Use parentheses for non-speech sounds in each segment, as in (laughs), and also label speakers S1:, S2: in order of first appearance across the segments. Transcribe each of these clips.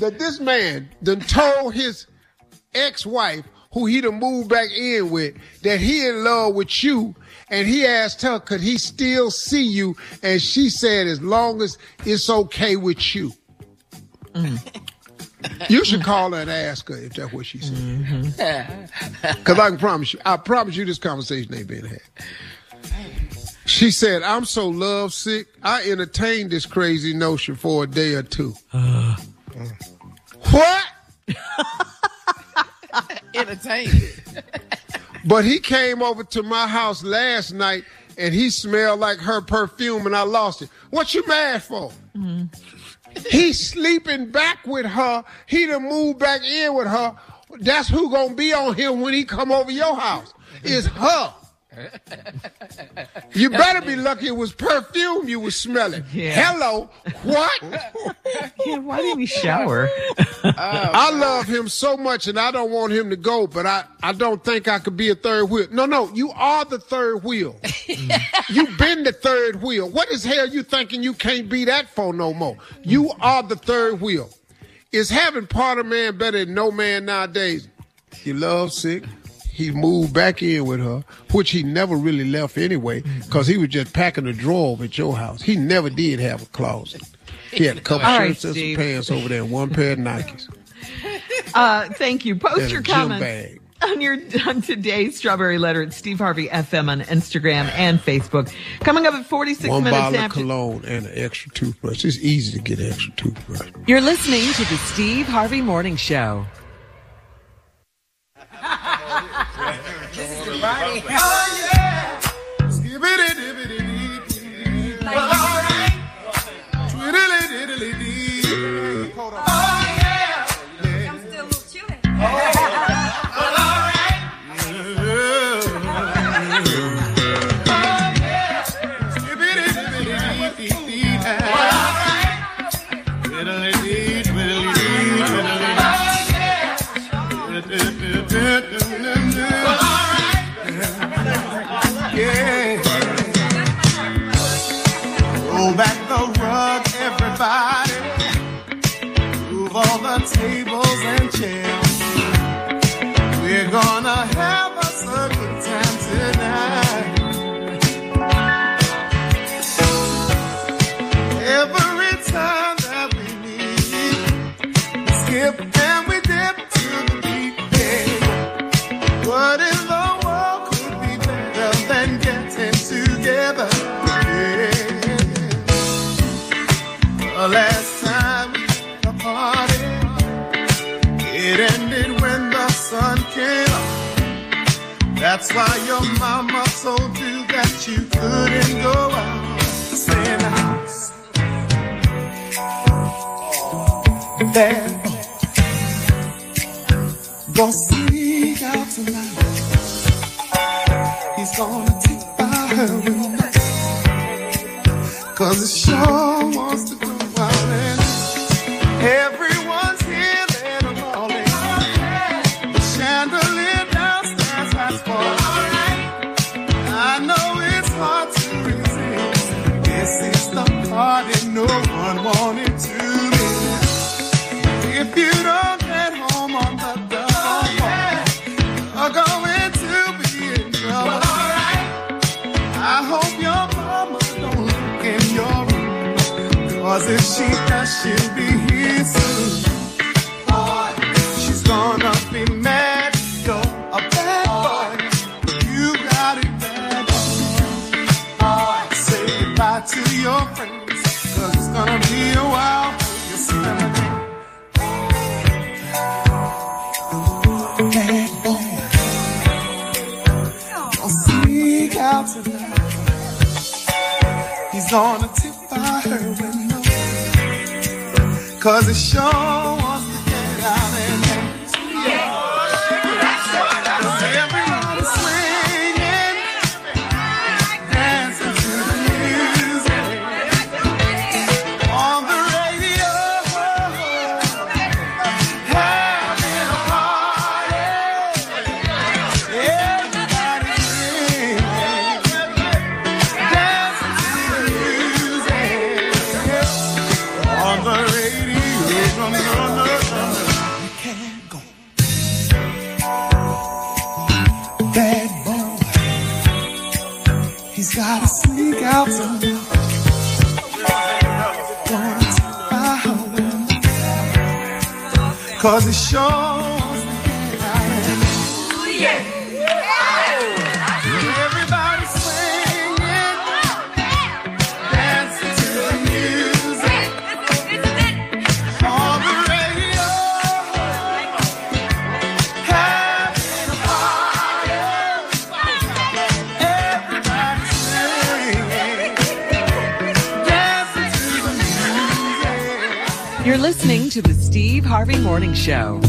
S1: that this man done told his ex-wife, who he done moved back in with, that he in love with you, and he asked her, could he still see you? And she said, as long as it's okay with you. Mm. You should call her and ask her if that's what she said. Mm-hmm. Because I can promise you, I promise you this conversation ain't been had. She said, I'm so lovesick, I entertained this crazy notion for a day or two. Uh. What? (laughs)
S2: Entertained.
S1: But he came over to my house last night and he smelled like her perfume and I lost it. What you mad for? Mm-hmm. He's sleeping back with her. He done moved back in with her. That's who gonna be on him when he come over your house. Is her. You better be lucky it was perfume you were smelling.
S3: Yeah.
S1: Hello. What? (laughs)
S3: Yeah, why didn't he shower?
S1: I love him so much and I don't want him to go, but I, I don't think I could be a third wheel. No, no, you are the third wheel. (laughs) You've been the third wheel. What is hell you thinking you can't be that for no more? You are the third wheel. Is having part of man better than no man nowadays? You love sick. He moved back in with her, which he never really left anyway, because he was just packing a drawer at your house. He never did have a closet. He had a couple
S3: All right,
S1: shirts and some pants over there and one pair of Nikes. (laughs)
S3: Uh, thank you. Post
S1: And
S3: your
S1: gym
S3: comments
S1: bag.
S3: on your on today's Strawberry Letter at Steve Harvey FM on Instagram and Facebook. Coming up at 46
S1: One
S3: minutes
S1: bottle of cologne and an extra toothbrush. It's easy to get an extra toothbrush.
S4: You're listening to the Steve Harvey Morning Show.
S5: Roll What in the world could be better than getting together? Yeah. Last time it ended when the sun came up. That's why your mama told you that you couldn't go out. Stay in the house. There. Gonna He's gonna take by her window. Cause it sure wants Cause if she does, she'll be here soon. Boy, she's gonna be mad. You're a bad boy. You got it bad. Boy, say goodbye to your friends. Cause it's gonna be a while Cause it sure Cause it's sure
S4: You're listening to the Steve Harvey Morning Show.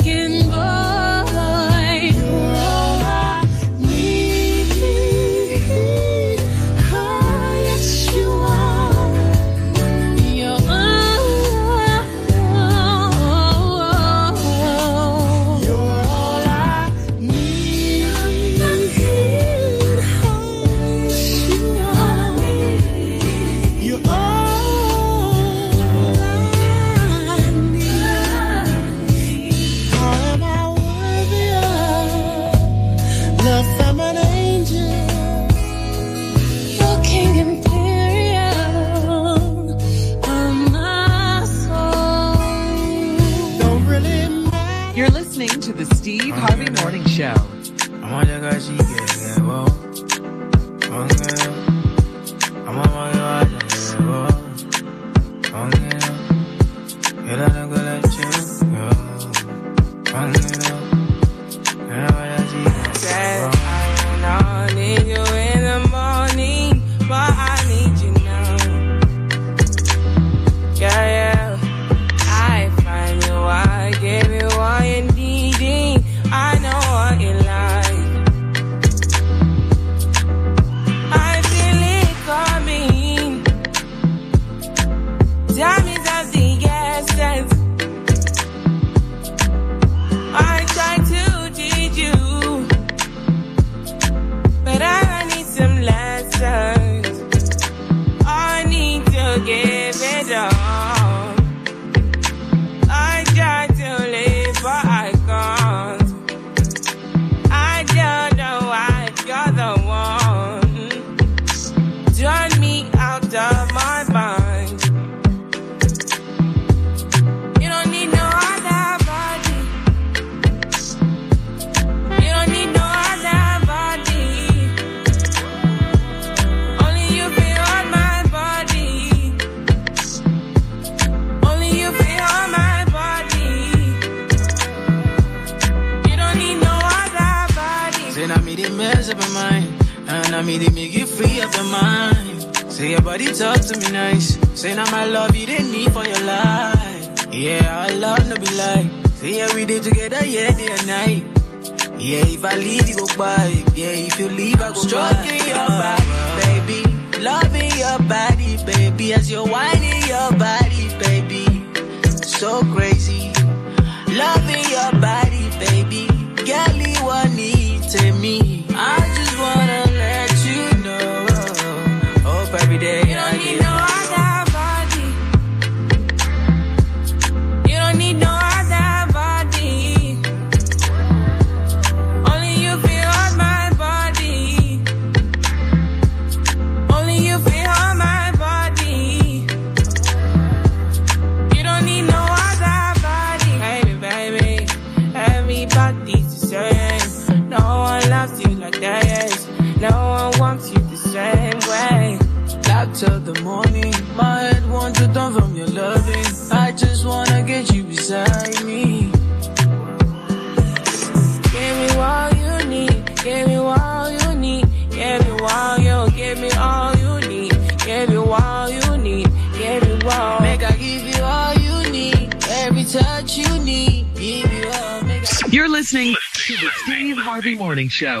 S2: You.
S6: strong enough. Yeah, that ain't And I mean, they make you free of your mind. Say your body talk to me nice. Say now my love you didn't need for your life. Yeah, I love no be like. Say we did together, yeah, day and night. Yeah, if I leave, you go by. Yeah, if you leave, I go Stroking your body, baby. Loving your body, baby. As you're whining your body, baby. So crazy. Loving your body, baby. Girl, you want need to me. Till the morning. My head wants to turn from your loving. I just wanna get you beside me.
S2: Give me all you need. Give me all you need. Give me all you. Give me all you need. Give me all you need. Give me all.
S6: Make I give you all you need. Every touch you need. Give you all.
S4: You're listening to the Steve Harvey Morning Show.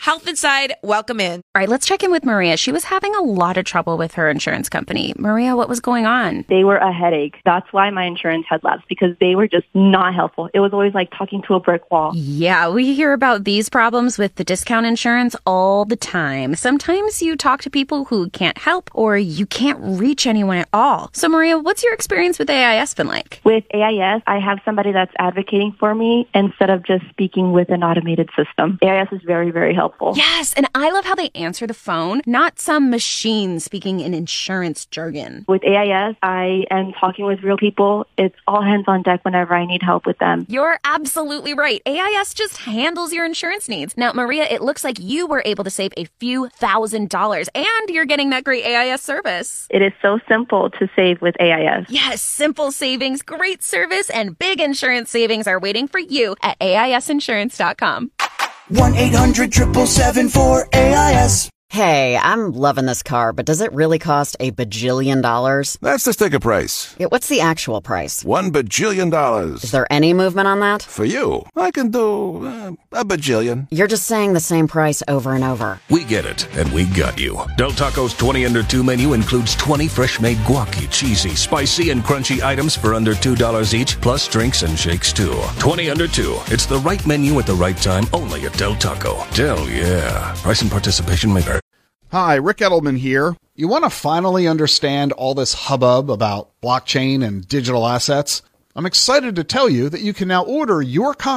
S7: Health Inside, welcome in.
S8: All right, let's check in with Maria. She was having a lot of trouble with her insurance company. Maria, what was going on?
S9: They were a headache. That's why my insurance had lapsed because they were just not helpful. It was always like talking to a brick wall.
S8: Yeah, we hear about these problems with the discount insurance all the time. Sometimes you talk to people who can't help or you can't reach anyone at all. So, Maria, what's your experience with AIS been like?
S9: With AIS, I have somebody that's advocating for me instead of just speaking with an automated system. AIS is very, very helpful.
S8: Yes, and I love how they answer the phone, not some machine speaking in insurance jargon.
S9: With AIS, I am talking with real people. It's all hands on deck whenever I need help with them.
S8: You're absolutely right. AIS just handles your insurance needs. Now, Maria, it looks like you were able to save a few thousand dollars and you're getting that great AIS service.
S9: It is so simple to save with AIS.
S8: Yes, simple savings, great service, and big insurance savings are waiting for you at AISinsurance.com.
S10: 1 800 777 AIS.
S11: Hey, I'm loving this car, but does it really cost a bajillion dollars?
S12: That's the sticker price.
S11: Yeah, what's the actual price?
S12: One bajillion dollars.
S11: Is there any movement on that?
S12: For you, I can do uh, a bajillion.
S11: You're just saying the same price over and over.
S13: We get it, and we got you. Del Taco's 20 under 2 menu includes 20 fresh made guaci, cheesy, spicy, and crunchy items for under $2 each, plus drinks and shakes too. 20 under 2. It's the right menu at the right time only at Del Taco. Del, yeah. Price and participation may vary.
S14: Hi, Rick Edelman here. You want to finally understand all this hubbub about blockchain and digital assets? I'm excited to tell you that you can now order your copy